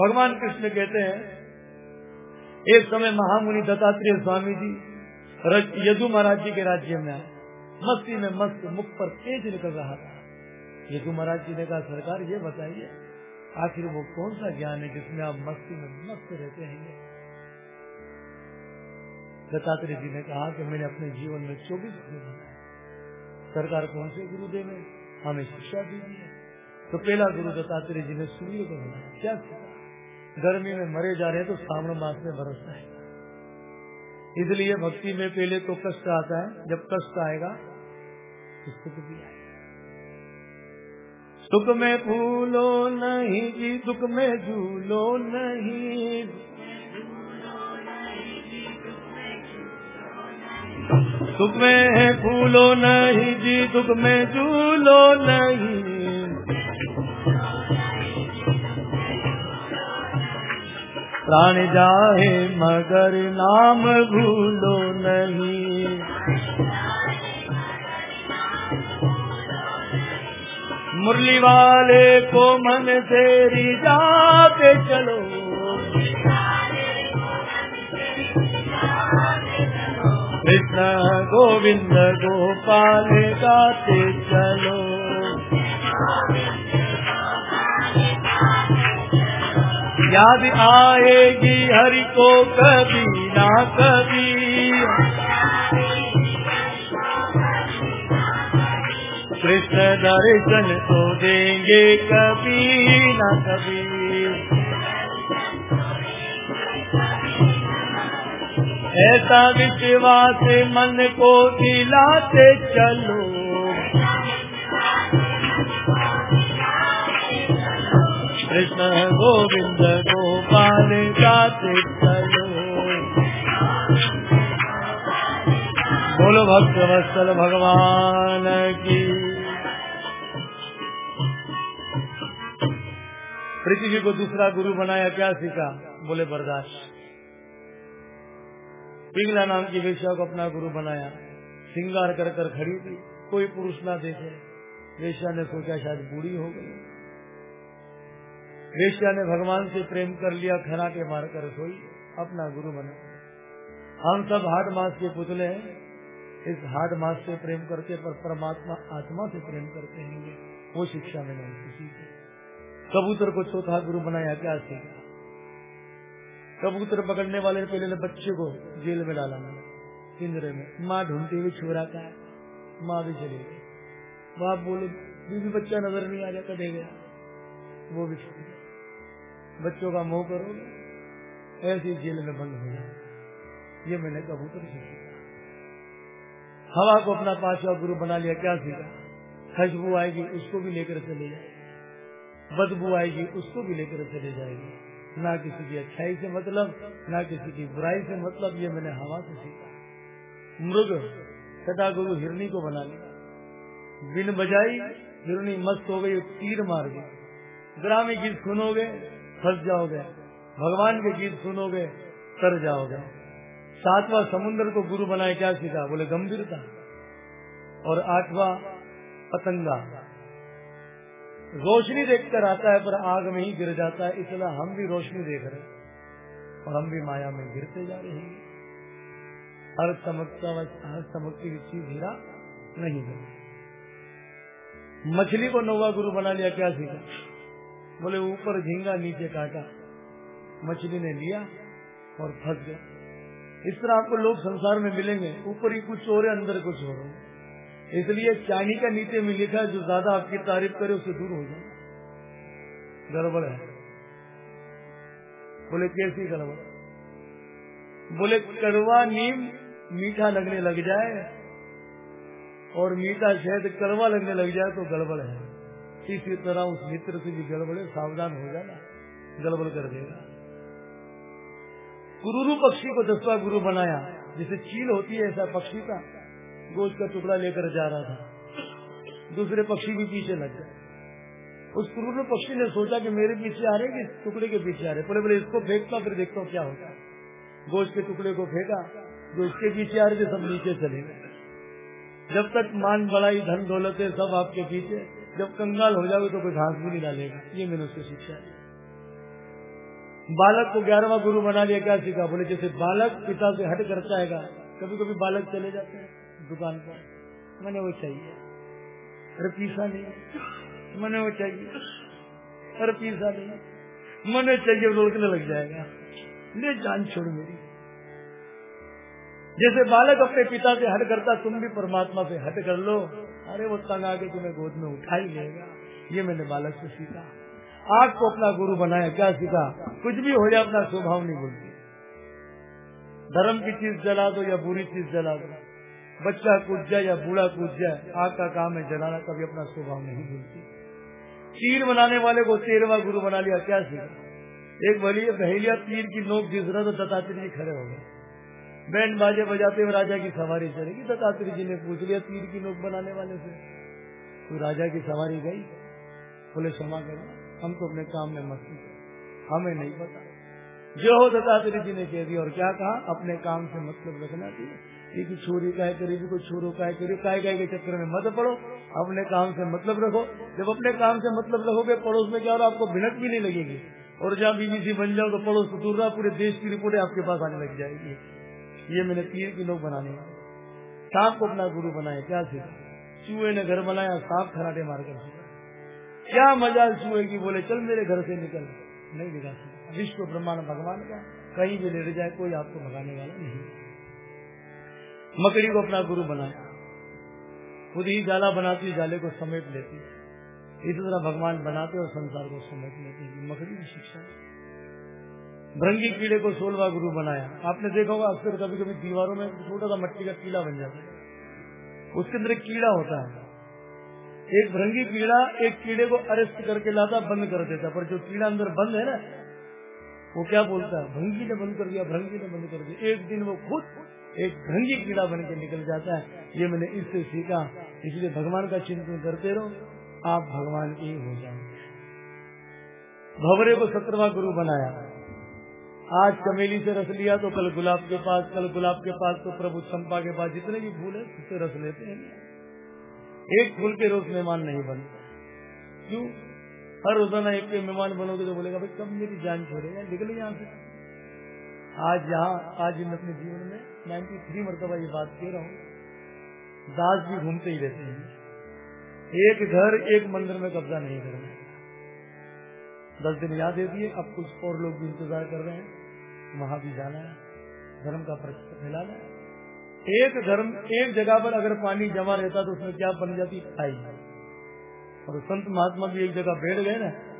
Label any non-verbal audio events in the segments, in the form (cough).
भगवान कृष्ण कहते हैं, एक समय महामुनि दत्तात्रेय स्वामी जी यदु महाराज जी के राज्य में आए। मस्ती में मस्त मुख पर तेज निकल रहा था। यदु महाराज जी ने कहा, सरकार ये बताइए, आखिर वो कौन सा ज्ञान है जिसमें आप मस्ती में मस्त रहते हैं? दत्तात्रेय जी ने कहा कि मैंने अपने जीवन में चौबीस गुरु बनाए। सरकार कौन से गुरुदेव ने हमें शिक्षा दी है तो पहला गुरु दत्तात्रेय जी ने सूर्य को बनाया। क्या सीखा गर्मी में मरे जा रहे हैं तो सावन मास में बरसता है। इसलिए भक्ति में पहले तो कष्ट आता है, जब कष्ट आएगा तो सुख भी आएगा। सुख में फूलो नहीं जी, दुख में झूलो नहीं। सुख में फूलो नहीं जी, दुख में झूलो नहीं। प्राण जाए मगर नाम भूलो नहीं। मुरली वाले को मन से रिजाते चलो। कृष्ण गोविंद गोपाल गाते चलो। याद आएगी हरि को कभी ना कभी। कृष्ण दर्शन तो देंगे कभी ना कभी। ऐसा विश्वास मन को दिलाते चलो। कृष्ण गोविंद गोपाल गाते चलो बोलो भक्त वत्सल भगवान की। प्रीति जी को दूसरा गुरु बनाया, क्या सीखा? बोले, बर्दाश्त। पिंगला नाम की वेश्या को अपना गुरु बनाया। सिंगार कर कर खड़ी थी, कोई पुरुष ना देखे। वेश्या ने सोचा शायद बूढ़ी हो गई। वेश्या ने भगवान से प्रेम कर लिया खरा के मार कर सोई, अपना गुरु बना। हम सब हाट मास के पुतले हैं। इस हाट मास से प्रेम करते पर परमात्मा आत्मा से प्रेम करते हैं वो शिक्षा मैंने उनसे सीखी कबूतर को चौथा गुरु बनाया क्या सीखा कबूतर पकड़ने वाले पहले ने बच्चे को जेल में डाला। पिंजरे में। माँ ढूंढती हुई छुरा का। माँ भी चली गई। बाप बोले, बीवी बच्चा नज़र नहीं आ रहा कदे गया? वो भी बच्चों का मोह करोगे, ऐसी जेल में बंद हो जाए ये मैंने कबूतर से सीखा हवा को अपना पांचवा गुरु बना लिया, क्या सीखा? खुशबू आएगी, उसको भी लेकर चले जाए बदबू आएगी, उसको भी लेकर चले जाएगी। ना किसी की अच्छाई से मतलब ना किसी की बुराई से मतलब ये मैंने हवा से सीखा। मृग, सदा गुरु हिरणी को बना लिया। बिन बजाई, हिरणी मस्त हो गई, तीर मार गई ग्रामीण गीत सुनोगे फंस जाओगे, भगवान के गीत सुनोगे, तर जाओगे। सातवां समुन्द्र को गुरु बनाए क्या सीखा? बोले, गंभीरता और आठवां पतंगा। रोशनी देखकर आता है, पर आग में ही गिर जाता है। इसलिए हम भी रोशनी देख रहे हैं और हम भी माया में गिरते जा रहे हैं। हर चमकता हर चमकती हुई चीज़ हीरा नहीं मछली को नौवा गुरु बना लिया, क्या सीखा? बोले, ऊपर झींगा, नीचे काटा। मछली ने लिया और फंस गया। इस तरह आपको लोग संसार में मिलेंगे। ऊपर ही कुछ और अंदर कुछ है। इसलिए चांदी का नीचे में लिखा जो ज़्यादा आपकी तारीफ़ करे, उससे दूर हो जाए। गड़बड़ है। बोले, कैसी गड़बड़? बोले, कड़वा नीम मीठा लगने लग जाए और मीठा शहद कड़वा लगने लग जाए तो गड़बड़ है। इसी तरह उस मित्र से भी गड़बड़े सावधान हो जाना, गड़बड़ कर देगा गुरु पक्षी को दसवा गुरु बनाया, जिसे चील होती है ऐसा पक्षी का गोश्त का टुकड़ा लेकर जा रहा था। दूसरे पक्षी भी पीछे लग गए। उस क्रूर पक्षी ने सोचा कि मेरे पीछे आ रहे कि टुकड़े के पीछे आ रहे बोले बोले, इसको फेंकता, फिर देखता हूँ क्या होता गोश्त के टुकड़े को फेंका जो इसके पीछे आ रहे थे, सब नीचे चले गए। जब तक मान, बड़ाई, धन, दौलत है सब आपके पीछे जब कंगाल हो जाओगे तो कोई घास भी नहीं डालेगा। ये मैंने उसको शिक्षा दी बालक को ग्यारहवा गुरु बना लिया, क्या सीखा? बोले, जैसे बालक पिता से हट कर चाहेगा कभी कभी बालक चले जाते हैं दुकान पर। मैंने वो चाहिए। अरे, पीसा नहीं। मैंने वो चाहिए। अरे, पीसा नहीं। मैंने चाहिए, रोकने लग जाएगा। ले जान छोड़ मेरी। जैसे बालक अपने पिता से हट करता, तुम भी परमात्मा से हट कर लो। अरे, वो तंग आके तुम्हें गोद में उठा ही लेगा ये मैंने बालक से सीखा। आग को अपना गुरु बनाया। क्या सीखा? कुछ भी हो जाए, अपना स्वभाव नहीं बोलती। धर्म की चीज़ जला दो या बुरी चीज़ जला दो। बच्चा कूद जाए या बूढ़ा कूद जाए, आग का काम है जलाना, कभी अपना स्वभाव नहीं भूलती तीर बनाने वाले को तेरवा गुरु बना लिया। क्या सीखा? एक बड़ी बहेलिया तीर की नोक जिस रहा तो दत्तात्री खड़े हो गए। बैंड बाजे बजाते हुए राजा की सवारी चलेगी। दत्तात्री जी ने पूछ लिया, तीर की नोक बनाने वाले से। तो राजा की सवारी गई। बोले, क्षमा करो हम तो अपने काम में मस्त हमें नहीं पता। जो हो दत्तात्री जी ने कह दिया, और क्या कहा? अपने काम से मतलब रखना चाहिए। कि छोरी काय करेगी कोई छोरो काय करे काय काय के चक्कर में मत पड़ो। अपने काम से मतलब रखो। जब अपने काम से मतलब रखोगे पड़ोस में क्या और आपको भिनक भी नहीं लगेगी। और जहाँ बीबीसी बन जाओ तो पड़ोस को दूर रहा, पूरे देश की रिपोर्टें आपके पास आने लग जाएगी। ये मैंने तीन किलो बनाने। सांप को अपना गुरु बनाया क्या सीखा चूहे ने घर बनाया, सांप खराटे मार कर क्या मज़ा चूहे की? बोले, चल मेरे घर से निकल। नहीं दिखा विश्व ब्रह्मांड, भगवान का कहीं भी ले जाए, कोई आपको भगाने वाला नहीं। मकड़ी को अपना गुरु बनाया खुद ही जाला बनाती, जाले को समेट लेती। इसी तरह भगवान बनाते और संसार को समेट लेते। मकड़ी की शिक्षा। भ्रंगी कीड़े को सोलवा गुरु बनाया। आपने देखा होगा, अक्सर कभी कभी दीवारों में छोटा सा मट्टी का कीड़ा बन जाता है। उसके अंदर एक कीड़ा होता है। एक भृंगी कीड़ा एक कीड़े को अरेस्ट करके लाता, बंद कर देता पर जो कीड़ा अंदर बंद है ना, वो क्या बोलता है? भंगी ने बंद कर दिया भ्रंगी ने बंद कर दिया। एक दिन वो खुद एक भ्रंगी कीड़ा बन के निकल जाता है। ये मैंने इससे सीखा। इसलिए भगवान का चिंतन करते रहो, आप भगवान की हो जाएँगे। भवरे को सत्रवा गुरु बनाया। आज चमेली से रस लिया तो कल गुलाब के पास, कल गुलाब के पास तो प्रभु चंपा के पास जितने भी फूल है, उससे रस लेते हैं। एक फूल के रोज मेहमान नहीं बनते। क्यों? हर रोज़ाना एक मेहमान बनोगे तो बोलेगा, भाई, कब मेरी जान छोड़ेगा? निकले यहाँ से। आज यहाँ, आज इन अपने जीवन में नाइन्टी थ्री मरतबा ये बात कह रहा हूँ। दास भी घूमते ही रहते हैं। एक घर, एक मंदिर में कब्जा नहीं करना। दस दिन याद दे दिए, अब कुछ और लोग भी इंतज़ार कर रहे हैं। वहाँ भी जाना है, धर्म का प्रचार फैलाना है। एक धर्म, एक जगह पर अगर पानी जमा रहता तो उसमें क्या बन जाती? खाई। और संत महात्मा भी एक जगह बैठ गए ना,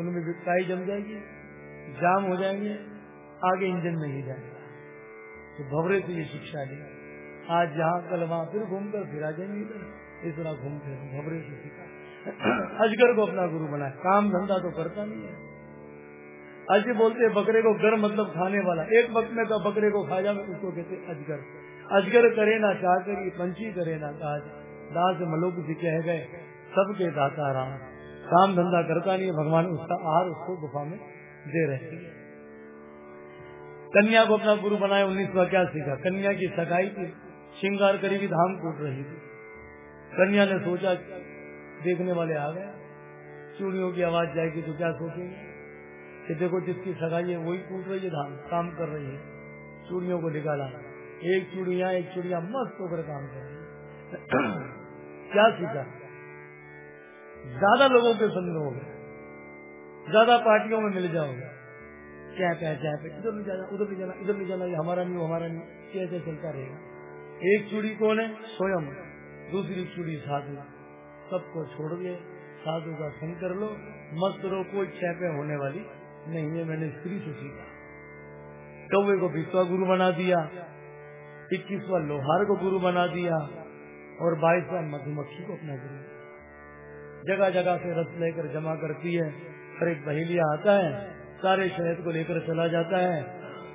उनमें भी काई जम जाएगी, जाम हो जाएँगे, आगे इंजन में ही जाएगा। तो भवरे से ये शिक्षा ली। आज जहाँ कल वहाँ फिर घूमकर फिर आ जाएँगे इधर। इस तरह घूमते भवरे से सीखा (clears throat) अजगर को अपना गुरु बनाया काम धंधा तो करता नहीं है। अजी बोलते हैं, बकरे को गर मतलब खाने वाला। एक वक्त में का बकरे को खा जाए उसको कहते अजगर। अजगर करे ना चाकरी पंची करे ना काज दास मलोक जी कह गए, सबके दाता राम। काम धंधा करता नहीं, भगवान उसका आहार उसको गुफा में दे रहे हैं। कन्या को अपना गुरु बनाया सौ क्या सीखा कन्या की सगाई थी, श्रृंगार करी धाम कूट रही थी। कन्या ने सोचा, देखने वाले आ गए। चूड़ियों की आवाज़ जाएगी तो क्या सोचेंगे? कि देखो जिसकी सगाई है, वही टूट रही है धान काम कर रही है। चूड़ियों को निकाला। एक चूड़िया एक चूड़िया मस्त होकर काम कर रही है। क्या सीखा? ज़्यादा लोगों के संग हो गए ज़्यादा पार्टियों में मिल जाओगे। क्या क्या क्या पे इधर नहीं जाना, उधर नहीं जाना, इधर नहीं जाना, ये हमारा नहीं हमारा नहीं। कैसे चलता रहेगा? एक चूड़ी कौन है? स्वयं। दूसरी चूड़ी साधु। सबको छोड़ दिए साधु का संग कर लो। मस्त रहो, कोई छेपे होने वाली नहीं, ये मैंने स्त्री से सीखा। कौवे को विश्वा गुरु बना दिया, इक्कीसवा लोहार को गुरु बना दिया, और बाईसवा मधुमक्खी को अपना गुरु जगह जगह से रस लेकर जमा करती है, हर एक बहेलिया आता है, सारे शहद को लेकर चला जाता है,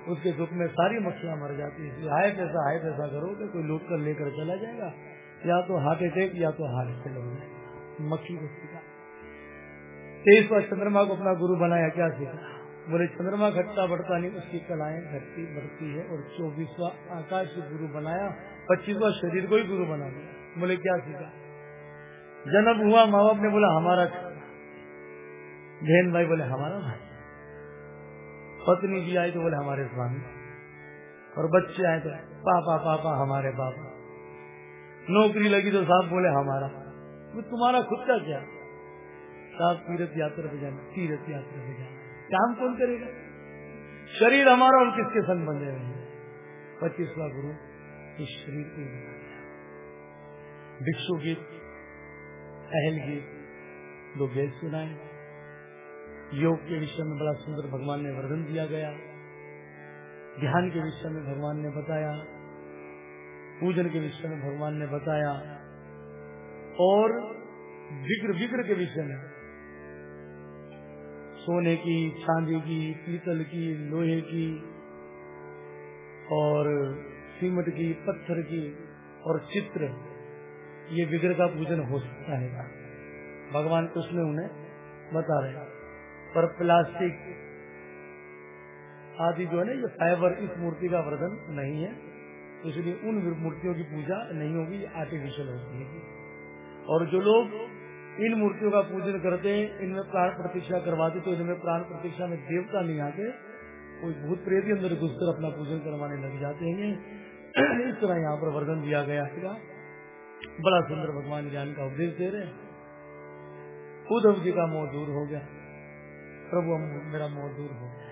उसके दुख में सारी मक्खियाँ मर जाती है। हाय पैसा हाय पैसा करोगे, कोई लूट कर लेकर चला जाएगा, या तो हार्ट अटैक या तो हार्ट से जाएगा मक्खी को सीखा। तेईसवा चंद्रमा को अपना गुरु बनाया, क्या सीखा बोले, चंद्रमा घटता बढ़ता नहीं, उसकी कलाएँ घटती बढ़ती है और चौबीसवा आकाश को गुरु बनाया, पच्चीसवा शरीर को ही गुरु बना दिया। बोले, क्या सीखा जन्म हुआ माँ बाप ने बोला, हमारा बहन भाई बोले, हमारा भाई पत्नी जी आई तो बोले, हमारे स्वामी। और बच्चे आए तो पापा पापा, हमारे पापा। नौकरी लगी तो साहब बोले, हमारा। तो तुम्हारा खुद का क्या? साहब तीर्थ यात्रा पे जाना, तीर्थ यात्रा पे जाना। काम कौन करेगा? शरीर हमारा और किसके संग बंधे हुए पच्चीसवा गुरु इस शरीर को भिक्षु गीत, अहल गीत, दो वेद सुनाए। योग के विषय में बड़ा सुंदर भगवान ने वर्णन दिया गया। ध्यान के विषय में भगवान ने बताया। पूजन के विषय में भगवान ने बताया। और विग्र विग्र के विषय में सोने की, चांदी की, पीतल की, लोहे की और सीमट की, पत्थर की और चित्र, ये विग्रह का पूजन हो सकता है। भगवान कृष्ण उन्हें बता रहे पर प्लास्टिक आदि जो है ना, ये फाइबर इस मूर्ति का वर्धन नहीं है। इसलिए उन मूर्तियों की पूजा नहीं होगी आर्टिफिशियल होती है और जो लोग इन मूर्तियों का पूजन करते हैं, इनमें प्राण प्रतीक्षा करवाते तो इनमें प्राण प्रतीक्षा में देवता नहीं आते, कोई भूत प्रेत अंदर घुसकर अपना पूजन करवाने लग जाते हैं। इस तरह यहाँ पर वर्णन दिया गया है। बड़ा सुंदर भगवान ज्ञान का उपदेश दे रहे हैं। उद्धव जी का मोह दूर हो गया। प्रभु मेरा मोह दूर हो गया।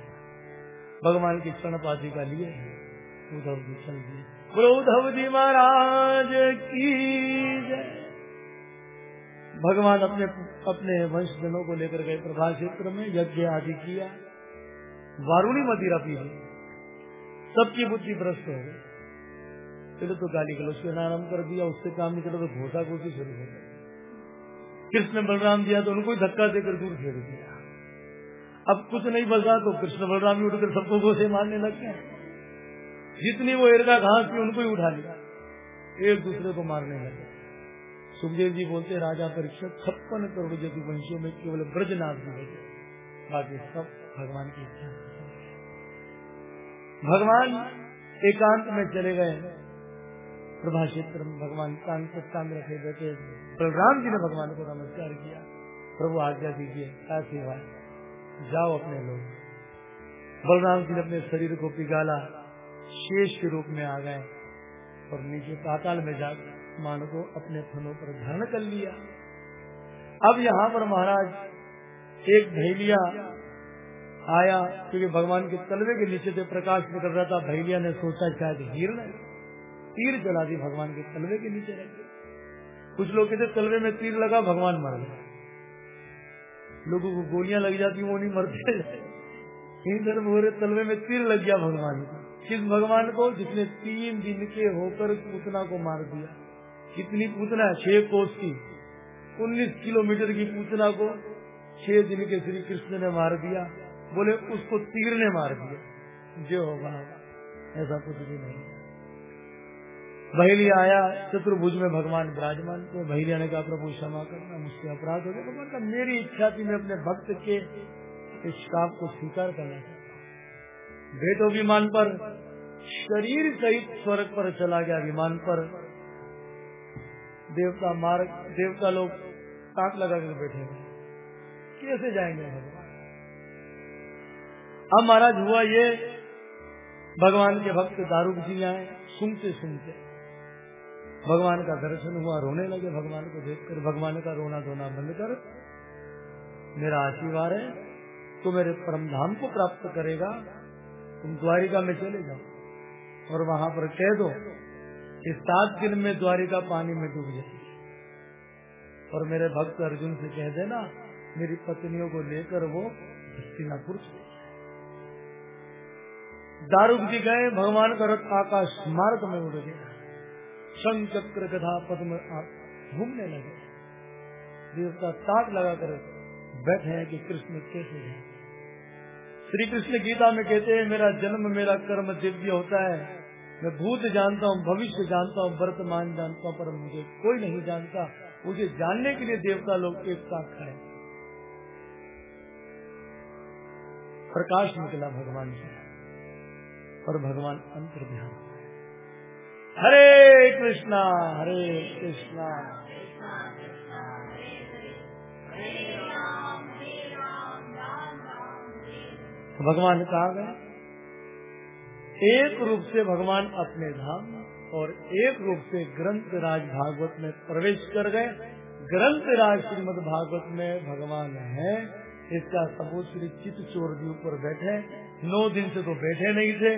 भगवान की क्षण पाती का लिए उद्धव जी दिए। बोलो उद्धव जी महाराज की जय। भगवान अपने अपने वंशजनों को लेकर गए प्रभा क्षेत्र में, यज्ञ आदि किया। वारुणी मदिरा पी सबकी बुद्धि भ्रष्ट हो गई। पहले तो गाली गलोच के आराम कर दिया, उससे काम नहीं चला तो घोषा घोषी शुरू हो गई कृष्ण बलराम दिया तो उनको धक्का देकर दूर फेर दिया। अब कुछ नहीं बचा तो कृष्ण बलराम ही उठकर सबको घोसे मारने लग गए जितनी वो एरगा घास थी, उनको ही उठा लिया। एक दूसरे को मारने लगे सुखदेव जी बोलते राजा परीक्षा छप्पन करोड़ यदि वंशियों में केवल ब्रजनाथ जी बचे बाकी सब भगवान की इच्छा भगवान एकांत में चले गए। प्रभा क्षेत्र में भगवान सत्ता में रखे बैठे। बलराम जी ने भगवान को नमस्कार किया। प्रभु आज्ञा दीजिए, क्या सेवा जाओ अपने लोग। बलराम जी ने अपने शरीर को पिघाला, शेष के रूप में आ गए और नीचे पाताल में जाकर मान को अपने फलों पर धारण कर लिया। अब यहाँ पर महाराज एक भैलिया आया, क्योंकि भगवान के तलवे के नीचे से प्रकाश निकल रहा था, भैलिया ने सोचा शायद हिरण तीर जला दी भगवान के तलवे के नीचे रख कुछ लोग कहते, तलवे में तीर लगा, भगवान मर गए। लोगों को गोलियाँ लग जाती, वो नहीं मरते। इधर बोरे तलवे में तीर लग गया भगवान को। किस भगवान को? जिसने तीन दिन के होकर पूतना को मार दिया। कितनी पूतना है? छह कोस की। उन्नीस किलोमीटर की पूतना को छह दिन के श्री कृष्ण ने मार दिया। बोले, उसको तीर ने मार दिया। जो होगा, ऐसा कुछ भी नहीं भैलिया आया, चतुर्भुज में भगवान विराजमान तो भैलिया ने कहा, प्रभु, क्षमा करना, मुझसे अपराध हो गया। भगवान का मेरी इच्छा थी, मैं अपने भक्त के इस श्राप को स्वीकार करना चाहता भेटो विमान पर, शरीर सहित स्वर्ग पर चला गया विमान पर। देवता मार्ग, देवता लोग ताक लगा कर बैठे कैसे जाएँगे अब महाराज हुआ ये, भगवान के भक्त दारू जी आए, सुनते सुनते। भगवान का दर्शन हुआ, रोने लगे। भगवान को देखकर, भगवान का रोना धोना बंद कर, मेरा आशीर्वाद है तो मेरे परम धाम को प्राप्त करेगा, तुम द्वारिका में चले जाओ और वहाँ पर कह दो कि सात दिन में द्वारिका पानी में डूब जाएगी और मेरे भक्त अर्जुन से कह देना, मेरी पत्नियों को लेकर वो हस्तिनापुर दारुक जी गए, भगवान का रथ आकाश मार्ग में उड़ गया। शंकर गधा पद्म घूमने लगे। देवता ताक लगाकर बैठे हैं कि कृष्ण कैसे हैं। श्री कृष्ण गीता में कहते हैं, मेरा जन्म, मेरा कर्म दिव्य होता है। मैं भूत जानता हूँ, भविष्य जानता हूँ, वर्तमान जानता हूँ, पर मुझे कोई नहीं जानता। मुझे जानने के लिए देवता लोग एक साथ खड़े प्रकाश निकला भगवान से, और भगवान अंतर ध्यान हरे कृष्णा हरे कृष्णा। भगवान कहा गए? एक रूप से भगवान अपने धाम और एक रूप से ग्रंथ राज भागवत में प्रवेश कर गए। ग्रंथ राज श्रीमद भागवत में भगवान है। इसका सबूत श्री चित चोर जी ऊपर बैठे। नौ दिन से तो बैठे नहीं थे।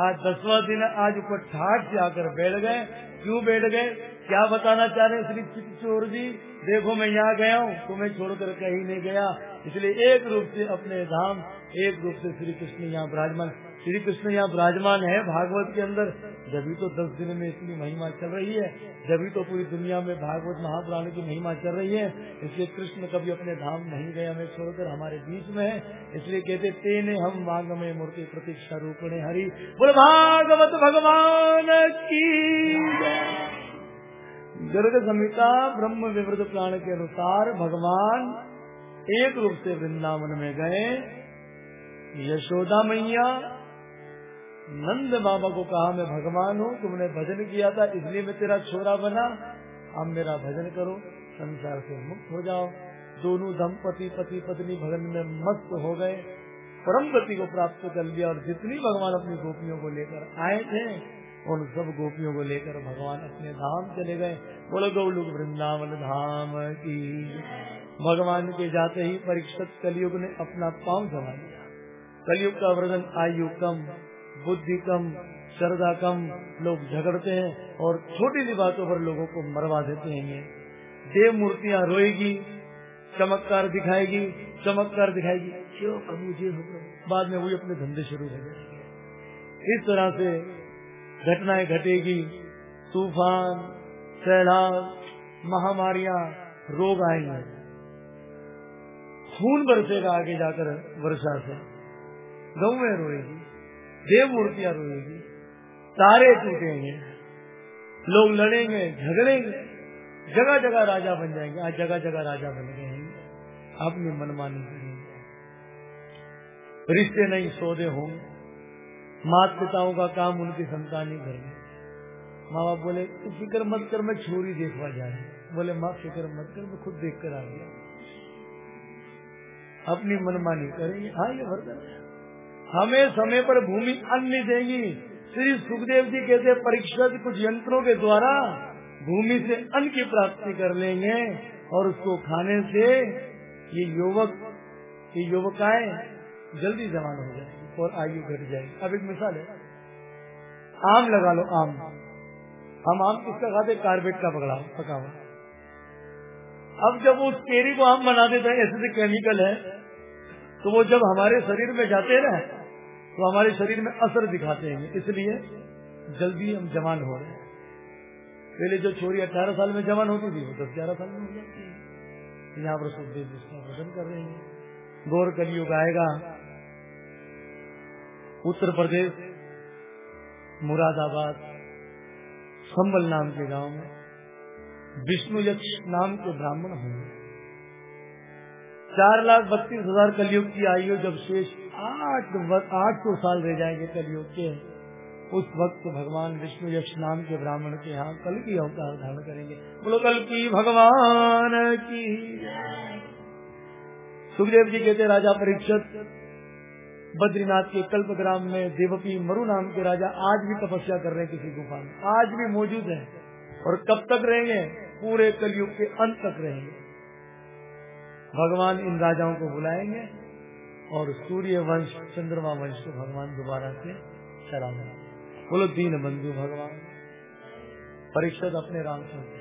आज दसवा दिन आज ऊपर ठाट से आकर बैठ गए। क्यों बैठ गए? क्या बताना चाह रहे श्री चित चोर जी देखो मैं यहाँ गया हूँ। तुम्हें छोड़कर कहीं नहीं गया। इसलिए एक रूप से अपने धाम, एक रूप से श्री कृष्ण यहाँ विराजमान। श्री कृष्ण यहाँ विराजमान है। भागवत के अंदर जभी तो दस दिन में इतनी महिमा चल रही है, जभी तो पूरी दुनिया में भागवत महापुराण की महिमा चल रही है। इसलिए कृष्ण कभी अपने धाम नहीं गए, हमें छोड़कर हमारे बीच में है। इसलिए कहते, तेने हम मांग में मूर्ति प्रतीक्षा रूपणे हरी। बोल, भागवत भगवान की गर्ग संहिता ब्रह्म विवृत प्राण के अनुसार भगवान एक रूप से वृंदावन में गए। यशोदा मैया नंद बाबा को कहा, मैं भगवान हूँ, तुमने भजन किया था, इसलिए मैं तेरा छोरा बना। अब मेरा भजन करो, संसार से मुक्त हो जाओ। दोनों दंपति, पति, पत्नी भजन में मस्त हो गए। परम गति को प्राप्त कर लिया और जितनी भगवान अपनी गोपियों को लेकर आए थे, उन सब गोपियों को लेकर भगवान अपने धाम चले गए। बोलो गौलुक वृंदावन धाम की। भगवान के जाते ही परीक्षित कलयुग ने अपना पाँव जमा लिया। कलयुग का वर्णन आयु कम बुद्धि कम श्रद्धा कम लोग झगड़ते हैं और छोटी सी बातों पर लोगों को मरवा देते हैं ये। देव मूर्तियाँ रोएगी, चमत्कार दिखाएगी चमत्कार दिखाएगी। क्यों? प्रभु जी हो बाद में वही अपने धंधे शुरू हो जाएँगे इस तरह से घटनाएँ घटेगी। तूफ़ान, सैलाब, महामारियाँ, रोग आएँगे। खून बरसेगा आगे जाकर वर्षा से। गौ रोएगी। देव मूर्तियाँ रोएगी तारे टूटेंगे, लोग लड़ेंगे, झगड़ेंगे जगह जगह राजा बन जाएँगे, आज जगह जगह राजा बन गए हैं। अपनी मनमानी करेंगे। रिश्ते नहीं, सौदे होंगे। माता पिताओं का काम उनकी संतान ही करेंगे माँ। बाप बोले, तू फ़िक्र मत कर, मैं छोरी देखवा जा रही बोले, माँ, फ़िक्र मत कर, मैं खुद देख कर आ गया अपनी मनमानी करेंगे। हाँ ये वर्तन है। हमें समय पर भूमि अन्न देगी। श्री सुखदेव जी कहते परीक्षा कुछ यंत्रों के द्वारा भूमि से अन्न की प्राप्ति कर लेंगे और उसको खाने से ये युवक, ये युवकाएँ जल्दी जवान हो जाएगी और आयु घट जाएगी। अब एक मिसाल है। आम लगा लो, आम। हम आम किसका खाते कार्बेट का पकड़ा पका अब जब उस केरी को आम बना देते हैं, ऐसे केमिकल है तो वो जब हमारे शरीर में जाते हैं ना तो हमारे शरीर में असर दिखाते हैं। इसलिए जल्दी हम जवान हो रहे हैं। पहले जो छोरी अठारह साल में जवान होती थी, वो दस ग्यारह साल में हो जाती यहाँ पर सुखदेव जिसका वज़न कर रहे हैं। गौर कलयुग आएगा। उत्तर प्रदेश, मुरादाबाद, संबल नाम के गाँव में विष्णु यक्ष नाम के ब्राह्मण होंगे। चार लाख बत्तीस हज़ार कलयुग की आयु जब शेष आठ आठ सौ साल रह जाएँगे कलयुग के। उस वक्त भगवान विष्णु यक्ष नाम के ब्राह्मण के यहाँ कल की अवतार धारण करेंगे। बोलो, कल की भगवान की। सुखदेव जी कहते राजा परीक्षित, बद्रीनाथ के कल्पग्राम में देवपी मरु नाम के राजा आज भी तपस्या कर रहे किसी गुफा में। आज भी मौजूद है और कब तक रहेंगे? पूरे कलयुग के अंत तक रहेंगे। भगवान इन राजाओं को बुलाएँगे। और सूर्य वंश, चंद्रमा वंश को भगवान दोबारा से चलाना बोलो, दीन बंधु भगवान, परीक्षित अपने राम चलते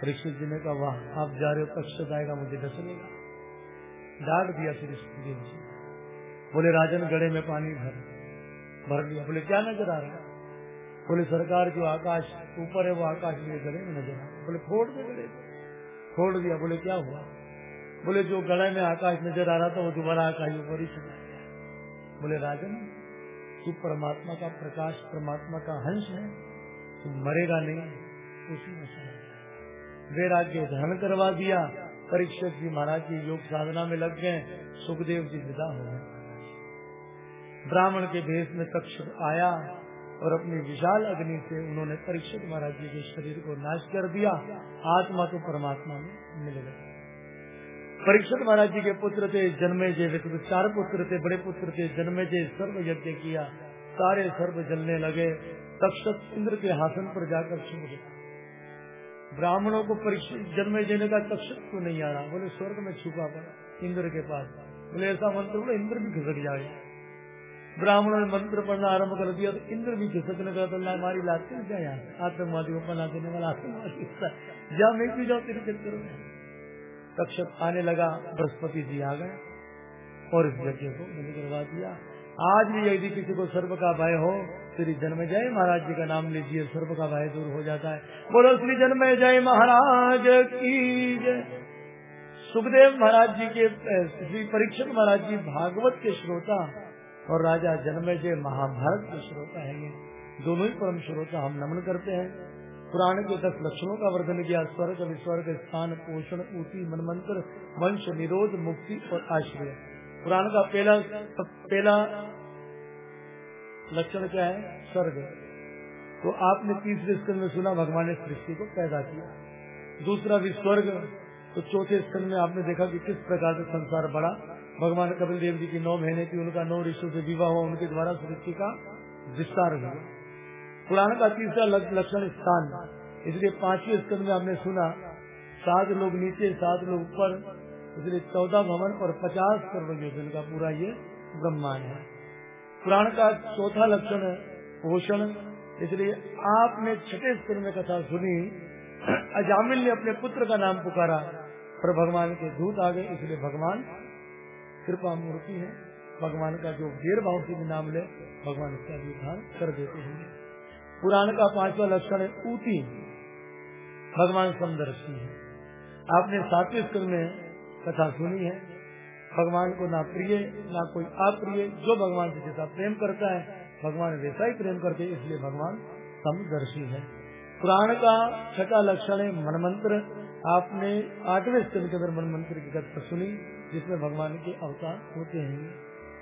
परीक्षित जी ने कहा, वाह, आप जा रहे हो पक्षत आएगा, मुझे डसनेगा डांट दिया श्री जी बोले, राजन, गड़े में पानी भर। भर लिया बोले, क्या नज़र आ रहा है? बोले, सरकार जो आकाश, ऊपर है, वो आकाश में गड़े में नज़र आ रहा है। बोले, फोड़ दे गड़े छोड़ दिया। बोले, क्या हुआ? बोले, जो गड़े में आकाश नज़र आ रहा था, वो दोबारा आकाश ऊपर ही चला गया। बोले, राजन, तू परमात्मा का प्रकाश, परमात्मा का हंस है, तू मरेगा नहीं, उसी में चला गया। वैराग्य धारण करवा दिया। परीक्षक जी महाराज जी योग साधना में लग गए, सुखदेव जी विदा हो गए। ब्राह्मण के भेष में तक्ष आया और अपनी विशाल अग्नि से उन्होंने परीक्षित महाराज जी के शरीर को नाश कर दिया। आत्मा तो परमात्मा में मिल गई। परीक्षित महाराज जी के पुत्र थे, जन्मे जे चार पुत्र थे, बड़े पुत्र थे, जन्मे जे सर्व यज्ञ किया, सारे सर्व जलने लगे। तक्षक इंद्र के हासन पर जाकर गया। ब्राह्मणों को परीक्षित जन्मे देने का तक्षक क्यों नहीं आ रहा? बोले, स्वर्ग में छुपा पड़ा इंद्र के पास। बोले, ऐसा मंत्र बोले, इंद्र भी खिसक जाए। ब्राह्मणों ने मंत्र पढ़ना आरंभ कर दिया तो इंद्र भी खिसकने का तो हमारी लाते क्या यहाँ? आतंकवादी को पना देने वाला आतंकवादी, जा, मैं भी जाओ तेरे चक्कर में? तक्षक आने लगा, बृहस्पति जी आ गए और इस यज्ञ को मैंने करवा दिया। आज भी यदि किसी को सर्व का भय हो श्री जन्म जय महाराज जी का नाम लीजिए सर्व का भय दूर हो जाता है। बोलो, श्री जन्म जय महाराज की सुखदेव महाराज जी के श्री परीक्षक महाराज जी भागवत के श्रोता और राजा जन्म जय महाभारत के श्रोता है ये। दोनों ही परम श्रोता हम नमन करते हैं। पुराण के दस लक्षणों का वर्धन किया। स्वर्ग, विस्वर्ग, स्थान, पोषण, ऊटी, मनमंत्र, वंश, निरोध, मुक्ति और आश्रय। पुराण का पहला पहला लक्षण क्या है? स्वर्ग। तो आपने तीसरे स्कंद में सुना, भगवान ने सृष्टि को पैदा किया। दूसरा विस्वर्ग तो चौथे स्कंद में आपने देखा कि किस प्रकार से संसार बढ़ा। भगवान कपिल देव जी की नौ महीने की उनका नौ ऋषि से विवाह हुआ, उनके द्वारा सृष्टि का विस्तार हुआ। पुराण का तीसरा लक्षण स्थान। इसलिए पाँचवें स्कंद में आपने सुना, सात लोग नीचे, सात लोग ऊपर। इसलिए चौदह भवन और पचास करोड़ योजन का पूरा ये ब्रह्मांड है। पुराण का चौथा लक्षण है, पोषण। इसलिए आपने छठे स्कंद में कथा सुनी, अजामिल ने अपने पुत्र का नाम पुकारा, पर भगवान के दूत आ गए। इसलिए भगवान कृपा मूर्ति है। भगवान का जो वीर भाव से भी नाम ले, भगवान उसका भी कर देते हैं। पुराण का पांचवा लक्षण है ऊती भगवान समदर्शी है। आपने सातवें स्कूल में कथा सुनी है। भगवान को ना प्रिय, ना कोई अप्रिय, जो भगवान से जैसा प्रेम करता है, भगवान वैसा ही प्रेम करते इसलिए भगवान समदर्शी है। पुराण का छठा लक्षण है मन मंत्र आपने आठवें स्तर के अंदर मन मंत्र की कथा सुनी, जिसमें भगवान के अवतार होते हैं।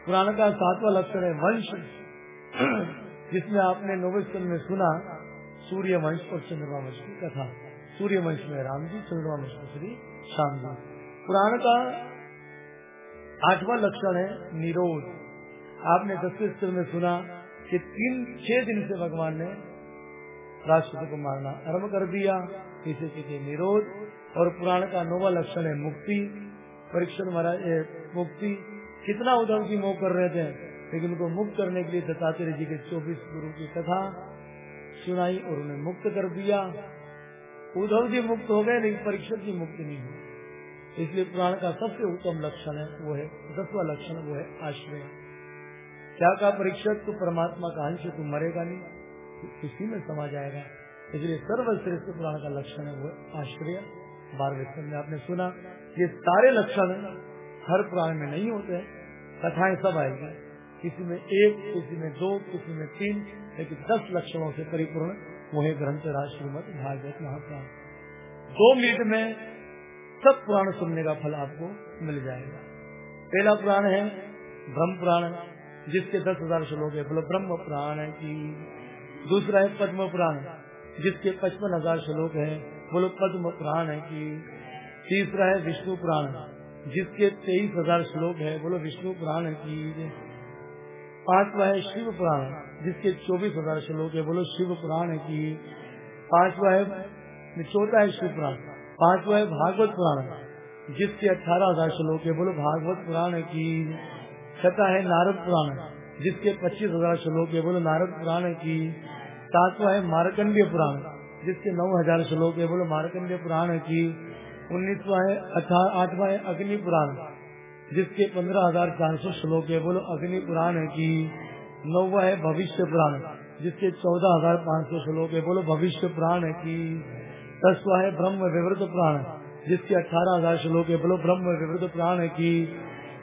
पुराण का सातवां लक्षण है, वंश। जिसमें आपने नोवेस्टन में सुना सूर्य वंश और चंद्रमा वंश की कथा। सूर्य वंश में राम जी चंद्रमा वंश में श्री श्याम जी। पुराण का आठवां लक्षण है निरोध। आपने दसवें स्तर में सुना कि तीन, छह दिन से भगवान ने राष्ट्रपति को मारना आरंभ कर दिया। इसे कहते निरोध। और पुराण का नोवा लक्षण है मुक्ति। परीक्षण महाराज मुक्ति। कितना उधर की मोह कर रहे थे? लेकिन उनको मुक्त करने के लिए दत्तात्रेय जी के चौबीस गुरु की कथा सुनाई और उन्हें मुक्त कर दिया। उद्धव जी मुक्त हो गए, लेकिन परीक्षक की मुक्त नहीं हुई इसलिए पुराण का सबसे उत्तम लक्षण है, वो है, दसवा लक्षण, वो है आश्रय। क्या कहा परीक्षक, तू परमात्मा का अंश तू मरेगा नहीं इसी में समा जाएगा। इसलिए सर्वश्रेष्ठ पुराण का लक्षण है, वो आश्रय। बारहवें में आपने सुना, ये सारे लक्षण हर पुराण में नहीं होते, कथाएँ सब आएगी। किसी में एक, किसी में दो, किसी में तीन, लेकिन दस लक्षणों से परिपूर्ण वो है ग्रंथ राज श्रीमद भागवत महापुराण। दो मिनट में सब पुराण सुनने का फल आपको मिल जाएगा। पहला पुराण है ब्रह्म पुराण, जिसके दस हज़ार श्लोक है, बोलो, ब्रह्म पुराण की। दूसरा है पद्म पुराण, जिसके पचपन हज़ार श्लोक है, बोलो, पद्म पुराण की। तीसरा है विष्णु पुराण, जिसके तेईस हज़ार श्लोक है, बोलो, विष्णु पुराण की। पांचवा है शिव पुराण, जिसके चौबीस हज़ार श्लोक है। बोलो, शिव पुराण की पांचवा है चौथा है शिव पुराण। पांचवा है भागवत पुराण, जिसके अठारह हज़ार श्लोक है। बोलो, भागवत पुराण की छठा है नारद पुराण, जिसके पच्चीस हज़ार श्लोक है। बोलो, नारद पुराण की सातवा है मारकंडीय पुराण, जिसके नौ हज़ार श्लोक है। बोलो, मारकंडीय पुराण की उन्नीसवा है आठवा है अग्नि पुराण। जिसके पंद्रह हज़ार चार सौ श्लोक है, बोलो, अग्नि पुराण है की नौवा है भविष्य पुराण, जिसके चौदह हज़ार पाँच सौ श्लोक है, बोलो, भविष्य पुराण की दसवा है ब्रह्म विवृत पुराण, जिसके अठारह हज़ार श्लोक है, बोलो, ब्रह्म विवृत पुराण की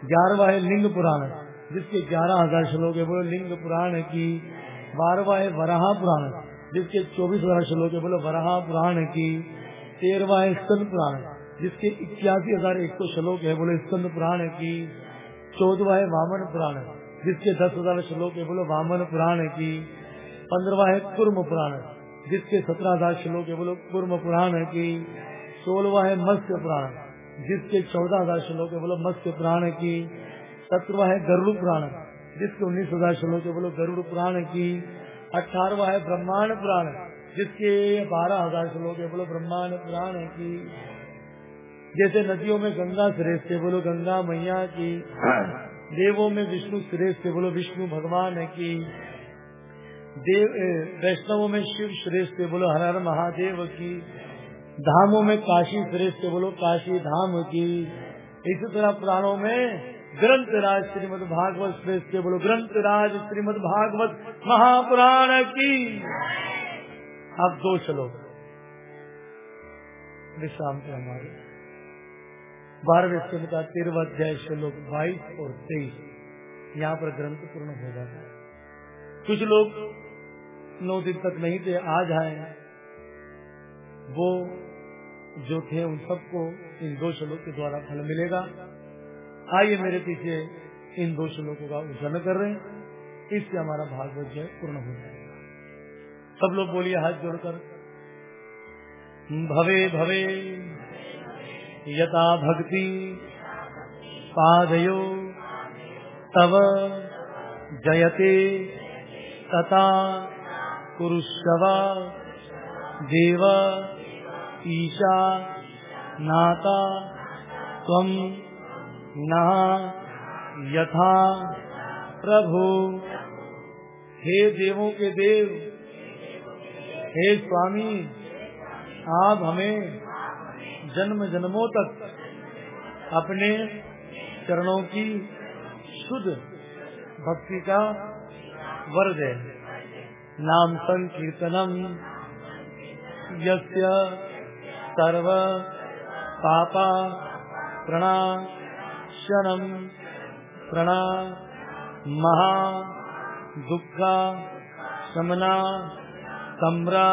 ग्यारहवा है लिंग पुराण, जिसके ग्यारह हज़ार श्लोक है, बोलो, लिंग पुराण की बारहवा है वराहा पुराण, जिसके चौबीस हज़ार श्लोक है, बोलो, वराहा पुराण की तेरहवा है स्तन पुराण। जिसके इक्यासी हज़ार एक सौ श्लोक है, बोले, स्कंद पुराण की, चौदवा है वामन पुराण जिसके दस हज़ार श्लोक है, बोलो, वामन पुराण की, पंद्रवा है कुर्म पुराण जिसके सत्रह हज़ार श्लोक है, बोलो, कुर्म पुराण की, सोलवा है मत्स्य पुराण जिसके चौदह हज़ार श्लोक है, बोलो, मत्स्य पुराण की, सत्रवा है गरुड़ पुराण जिसके उन्नीस हज़ार श्लोक है, बोलो, गरुड़ पुराण की, अठारवा है ब्रह्मांड पुराण जिसके बारह हज़ार श्लोक है, बोलो, ब्रह्मांड पुराण की जैसे नदियों में गंगा श्रेष्ठ बोलो गंगा मैया की। देवों में विष्णु श्रेष्ठ बोलो विष्णु भगवान की। देव वैष्णवों में शिव श्रेष्ठ बोलो हर हर महादेव की। धामों में काशी श्रेष्ठ बोलो काशी धाम की। इसी तरह पुराणों में ग्रंथ राज श्रीमद भागवत श्रेष्ठ बोलो ग्रंथ राज श्रीमद भागवत महापुराण की। अब दो चलो विश्राम के हमारे। बारहवें स्कंद का तेरहवा अध्याय श्लोक बाईस और तेईस। यहाँ पर ग्रंथ पूर्ण हो जाता है। कुछ लोग नौ दिन तक नहीं थे, आज जाए वो जो थे, उन सबको इन दो श्लोक के द्वारा फल मिलेगा। आइए मेरे पीछे इन दो श्लोकों का उच्चारण कर रहे हैं। इससे हमारा भागवत जय पूर्ण हो जाएगा। सब लोग बोलिए हाथ जोड़कर। भवे भवे यथा भक्ति पादयो तव जयते तथा कुरुषव देव ईशा नाता त्वं न यथा प्रभु। हे देवों के देव, हे स्वामी, आप हमें जन्म जन्मों तक अपने चरणों की शुद्ध भक्ति का वर दे। नाम संकीर्तनम। यस्य सर्व पापा प्रणाशनम। प्रणा महा दुखा शमना सम्रा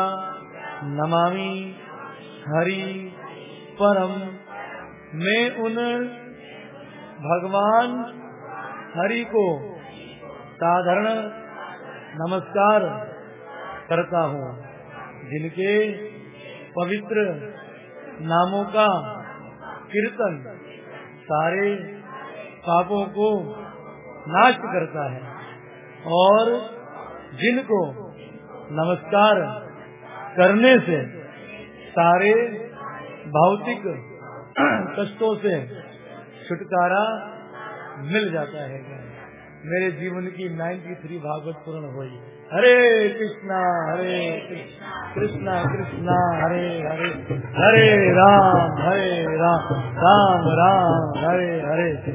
नमामि हरि। परम। मैं उन भगवान हरि को साधारण नमस्कार करता हूँ, जिनके पवित्र नामों का कीर्तन सारे पापों को नाश करता है और जिनको नमस्कार करने से सारे भौतिक (coughs) कष्टों से छुटकारा मिल जाता है। मेरे जीवन की 93 भागवत पूर्ण हुई। हरे कृष्णा हरे कृष्णा कृष्णा हरे हरे हरे राम हरे राम राम राम हरे हरे।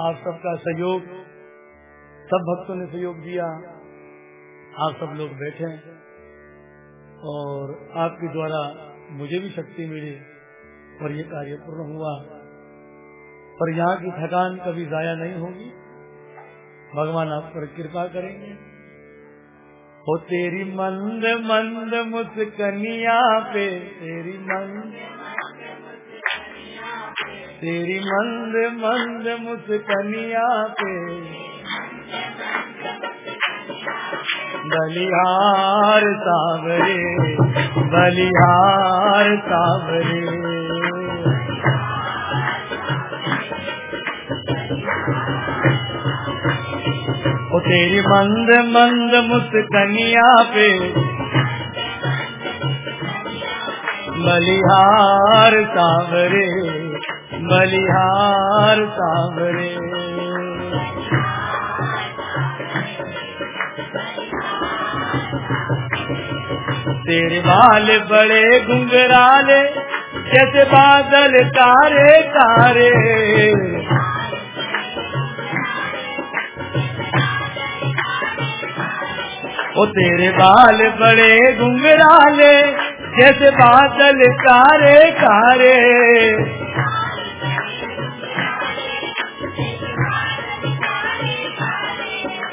आप सबका सहयोग सब भक्तों ने सहयोग दिया। आप सब लोग बैठे और आपके द्वारा मुझे भी शक्ति मिली और ये कार्य पूर्ण हुआ। और यहाँ की थकान कभी जाया नहीं होगी। भगवान आप पर कृपा करेंगे। हो तेरी मंद मंद मुस्कनिया पे, तेरी मंद तेरी मंद मंद मुस्कनिया पे। बलिहार सावरे बलिहार सावरे। ओ तेरी मंद मंद मुस्कनिया पे बलिहार सांवरे बलिहार सांवरे। तेरे बाल बड़े घुंगराले जैसे बादल तारे तारे। ओ तेरे बाल बड़े घुंगराले जैसे बादल तारे कारे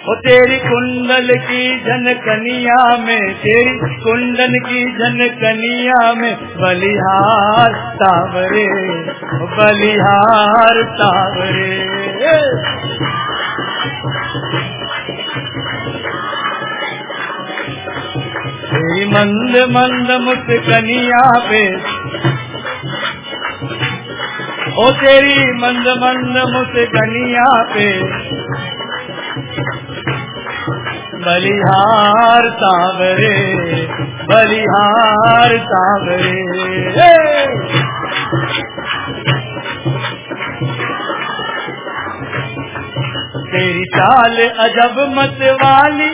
ओ तेरी कुंडल की जन कनिया में, तेरी कुंडल की जन कनिया में बलिहार तावरे बलिहार तावरे तेरी मंद मंद मुस्कनिया पे, ओ तेरी मंद मंद मुस्कनिया पे बलिहार सावरे बलिहार सावरे। तेरी चाल अजब मत वाली,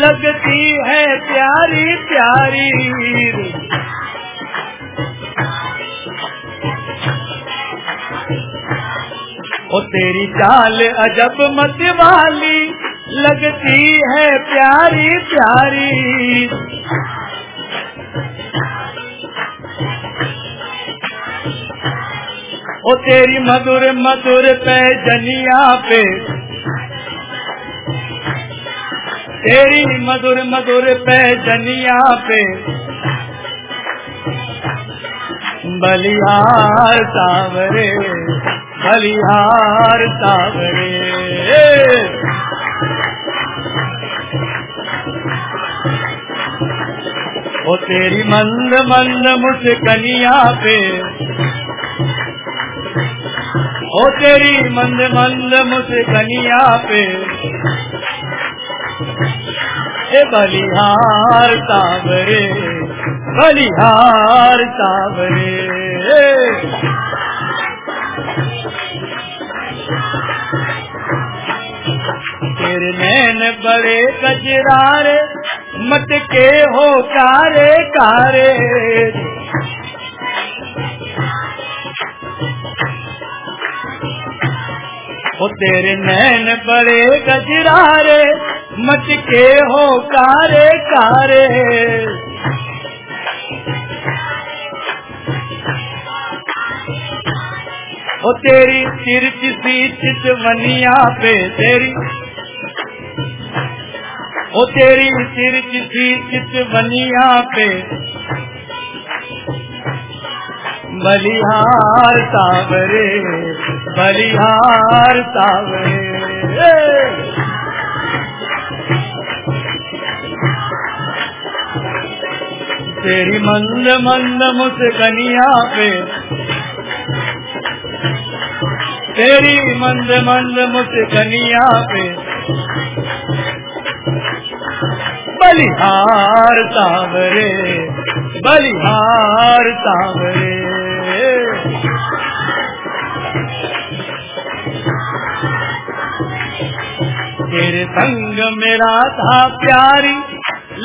लगती है प्यारी प्यारी। ओ तेरी चाल अजब मत वाली लगती है प्यारी प्यारी। ओ तेरी मधुर मधुर जनिया पे। तेरी मधुर मधुर जनिया पे। बलिहार सावरे बलिहार सावरे। ओ तेरी मंद मंद मुस्कनिया पे। ओ तेरी मंद मंद मुस्कनिया पे। ए बलिहार सावरे बलिहार सावरे। तेरे नैन बड़े कजरारे मत के हो कारे कारे ओ तेरे नैन बड़े गजरारे मटके हो कारे कारे ओ तेरी तिरच सी चितवनिया पे, तेरी ओ तेरी सिर किसी सी चितवनिया पे? बलिहार सावरे बलिहार सावरे। तेरी मंद मंद मुस्कनिया पे। तेरी मंद मंद मुस्कनिया पे। बलिहार सावरे बलिहार सावरे। तेरे संग मेरा था प्यारी,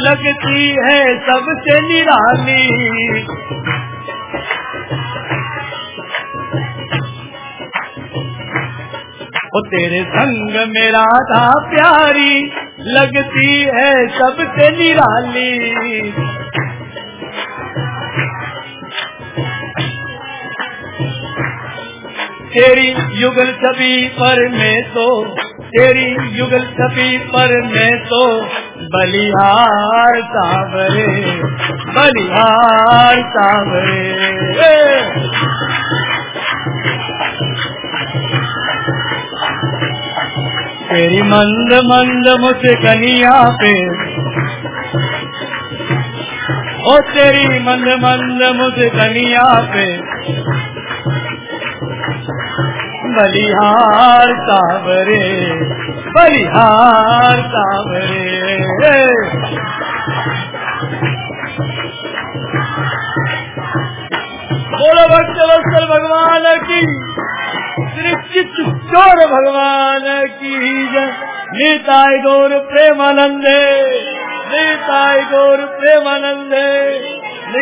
लगती है सबसे निराली। ओ तेरे संग मेरा था प्यारी लगती है सबसे निराली। तेरी युगल छवि पर मैं तो तेरी युगल छवि पर मैं तो बलिहार सावरे बलिहार सावरे। तेरी मंद मंद मुस्कनिया पे। ओ तेरी मंद मंद मुस्कनिया पे। बलिहार सावरे बलिहार सावरे। बोलो, भक्त वत्सल भगवान की। श्री चित्त चोर भगवान की जय। नीताय गौर प्रेमानंदे नीताय गौर प्रेमानंदे।